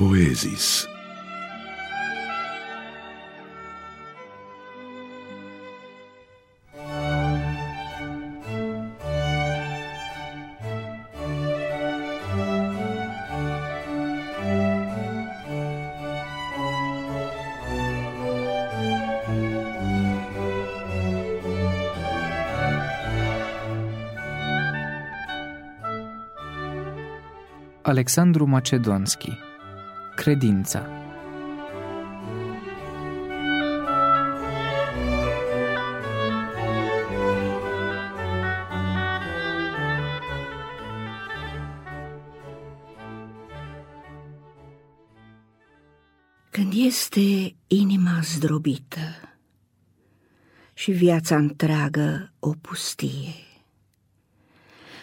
Poezis. Alexandru Macedonski Credința Când este inima zdrobită și viața întreagă o pustie,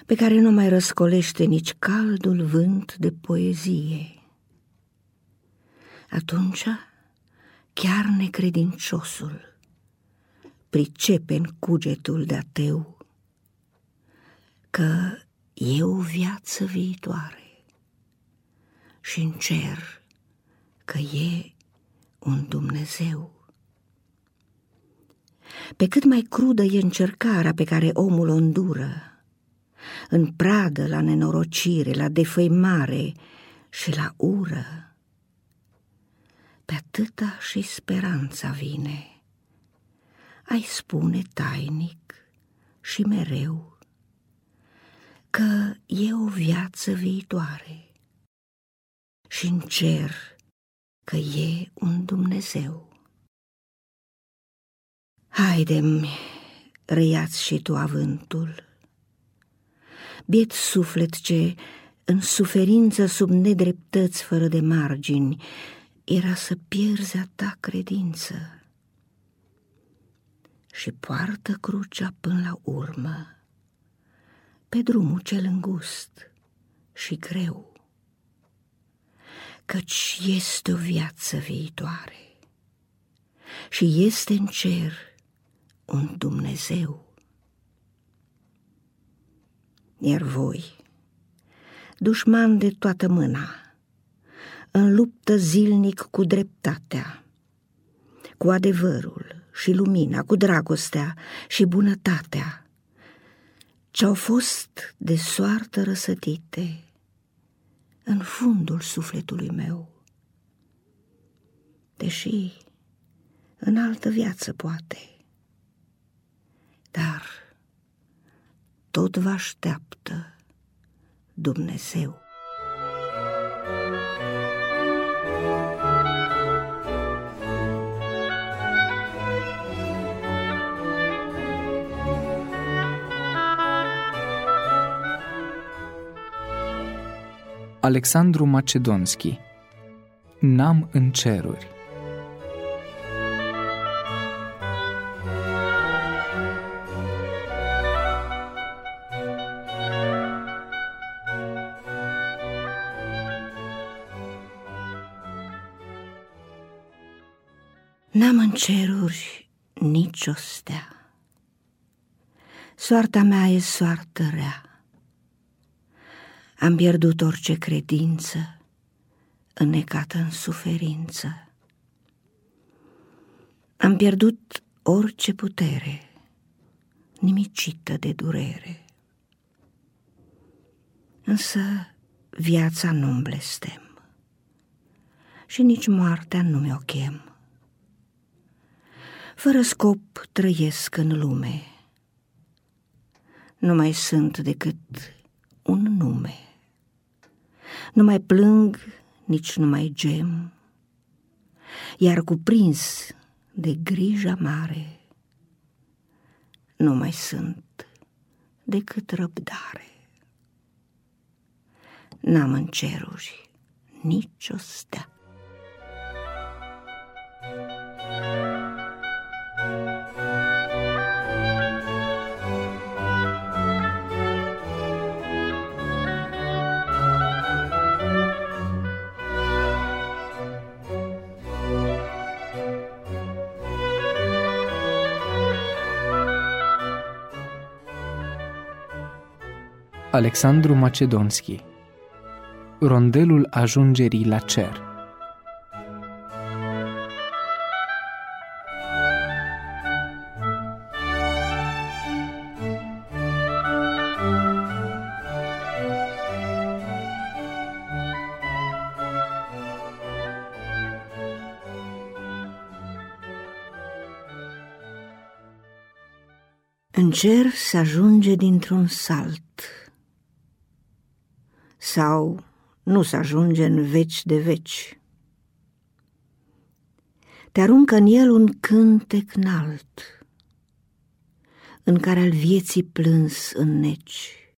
pe care nu mai răscolește nici caldul vânt de poezie. Atunci, chiar necredinciosul pricepe în cugetul de ateu că e o viață viitoare și în cer că e un Dumnezeu. Pe cât mai crudă e încercarea pe care omul o îndură, în pradă la nenorocire, la defăimare și la ură. Pe atâta și speranța vine, ai spune tainic și mereu că e o viață viitoare. Și în cer că e un Dumnezeu. Haide-mi, răiați și tu avântul, biet suflet ce, în suferință sub nedreptăți fără de margini, era să pierzi a ta credință. Și poartă crucea până la urmă, pe drumul cel îngust și greu, căci este o viață viitoare și este în cer un Dumnezeu iar voi, dușman de toată mâna, în luptă zilnic cu dreptatea, cu adevărul și lumina, cu dragostea și bunătatea, ce-au fost de soartă răsătite în fundul sufletului meu. Deși în altă viață poate, dar tot vă așteaptă Dumnezeu. Alexandru Macedonski N-am în ceruri N-am în ceruri nicio stea. Soarta mea e soartă rea. Am pierdut orice credință, înnecată în suferință. Am pierdut orice putere, nimicită de durere. Însă viața nu-mi blestem și nici moartea nu mi-o chem fără scop trăiesc în lume. Nu mai sunt decât un nume. Nu mai plâng, nici nu mai gem, iar cuprins de grija mare, nu mai sunt decât răbdare. N-am în ceruri nicio stea. Alexandru Macedonski Rondelul ajungerii la cer În cer se ajunge dintr-un salt sau nu se ajunge în veci de veci. Te aruncă în el un cântec înalt, în care al vieții plâns în neci.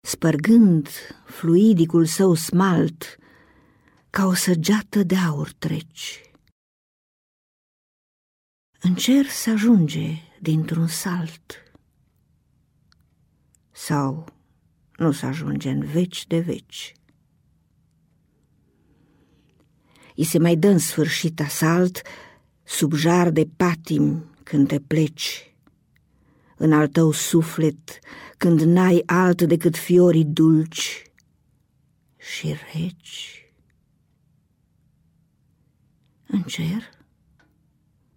Spărgând fluidicul său smalt, ca o săgeată de aur treci. În cer se ajunge dintr-un salt sau nu se ajunge în veci de veci. I se mai dă în sfârșit asalt sub jar de patim când te pleci, în al tău suflet când n-ai alt decât fiorii dulci și reci. În cer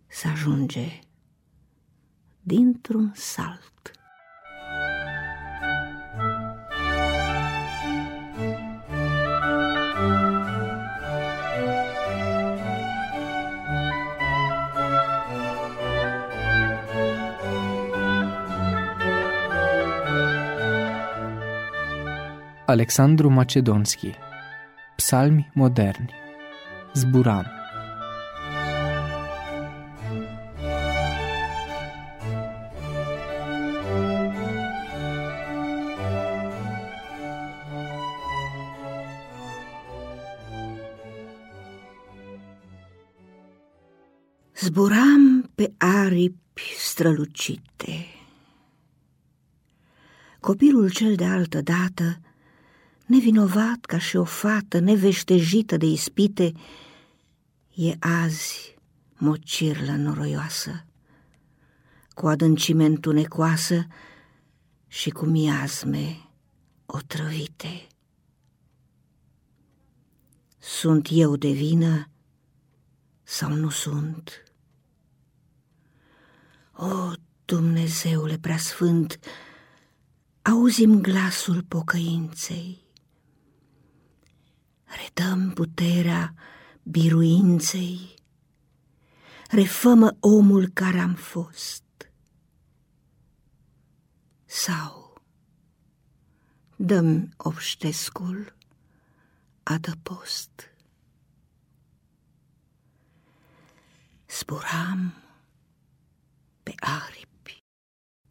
să ajunge dintr-un salt. Alexandru Macedonski. Psalmi moderni. Zburam Zburam pe aripi strălucite. Copilul cel de altă dată, nevinovat ca și o fată neveștejită de ispite, e azi mocirlă noroioasă, cu adâncime întunecoasă și cu miasme otrăvite. Sunt eu de vină sau nu sunt? O, Dumnezeule preasfânt, auzim glasul pocăinței. Redăm puterea biruinței, refămă omul care am fost. Sau dăm obștescul adăpost. Zburam pe aripi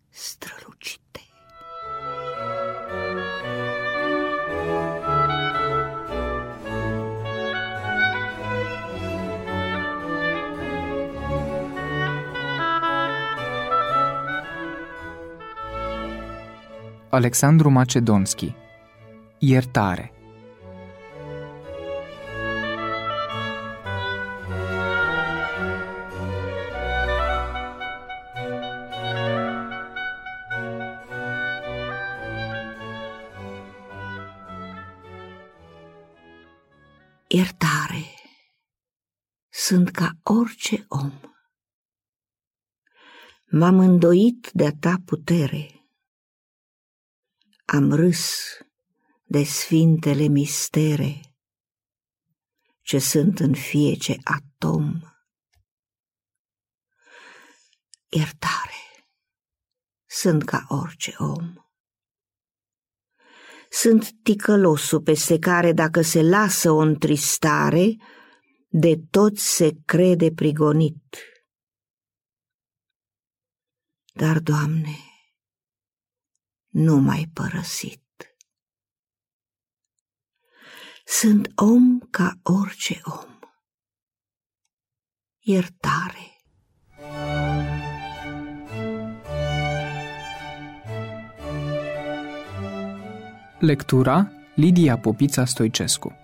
strălucite. Alexandru Macedonski Iertare iertare. Sunt ca orice om. M-am îndoit de-a ta putere. Am râs de sfintele mistere ce sunt în fiece atom. Iertare. Sunt ca orice om. Sunt ticălosul peste care, dacă se lasă o întristare, de toți se crede prigonit. Dar, Doamne, nu mai părăsit. Sunt om ca orice om. Iertare. Lectura Lidia Popița Stoicescu